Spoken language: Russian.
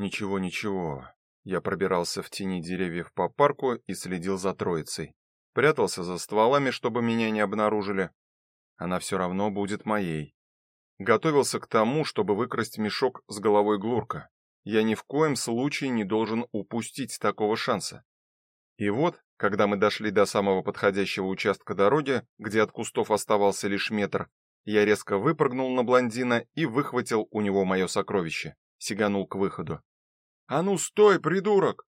Ничего, ничего. Я пробирался в тени деревьев по парку и следил за троицей. Прятался за стволами, чтобы меня не обнаружили. Она все равно будет моей. Готовился к тому, чтобы выкрасть мешок с головой Глурка. Я ни в коем случае не должен упустить такого шанса. И вот, когда мы дошли до самого подходящего участка дороги, где от кустов оставался лишь метр, я резко выпрыгнул на блондина и выхватил у него мое сокровище, сиганул к выходу. "А ну стой, придурок!"